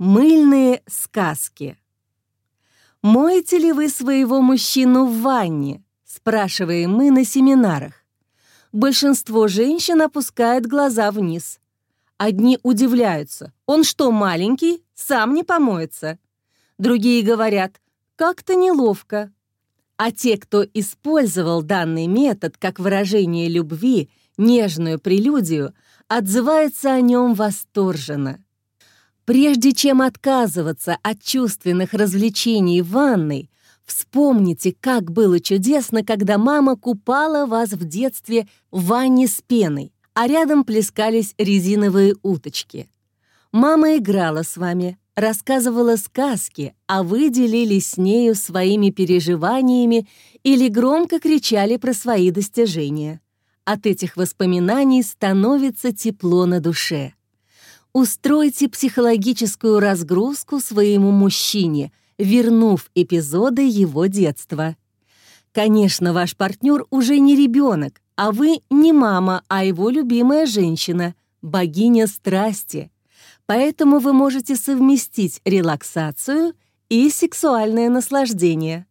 Мыльные сказки. «Моете ли вы своего мужчину в ванне?» — спрашиваем мы на семинарах. Большинство женщин опускают глаза вниз. Одни удивляются. Он что, маленький? Сам не помоется. Другие говорят, как-то неловко. А те, кто использовал данный метод как выражение любви, нежную прелюдию, отзываются о нем восторженно. Прежде чем отказываться от чувственных развлечений в ванной, вспомните, как было чудесно, когда мама купала вас в детстве в ванне с пеной, а рядом плескались резиновые уточки. Мама играла с вами, рассказывала сказки, а вы делились с нею своими переживаниями или громко кричали про свои достижения. От этих воспоминаний становится тепло на душе. Устройте психологическую разгрузку своему мужчине, вернув эпизоды его детства. Конечно, ваш партнер уже не ребенок, а вы не мама, а его любимая женщина, богиня страсти. Поэтому вы можете совместить релаксацию и сексуальное наслаждение.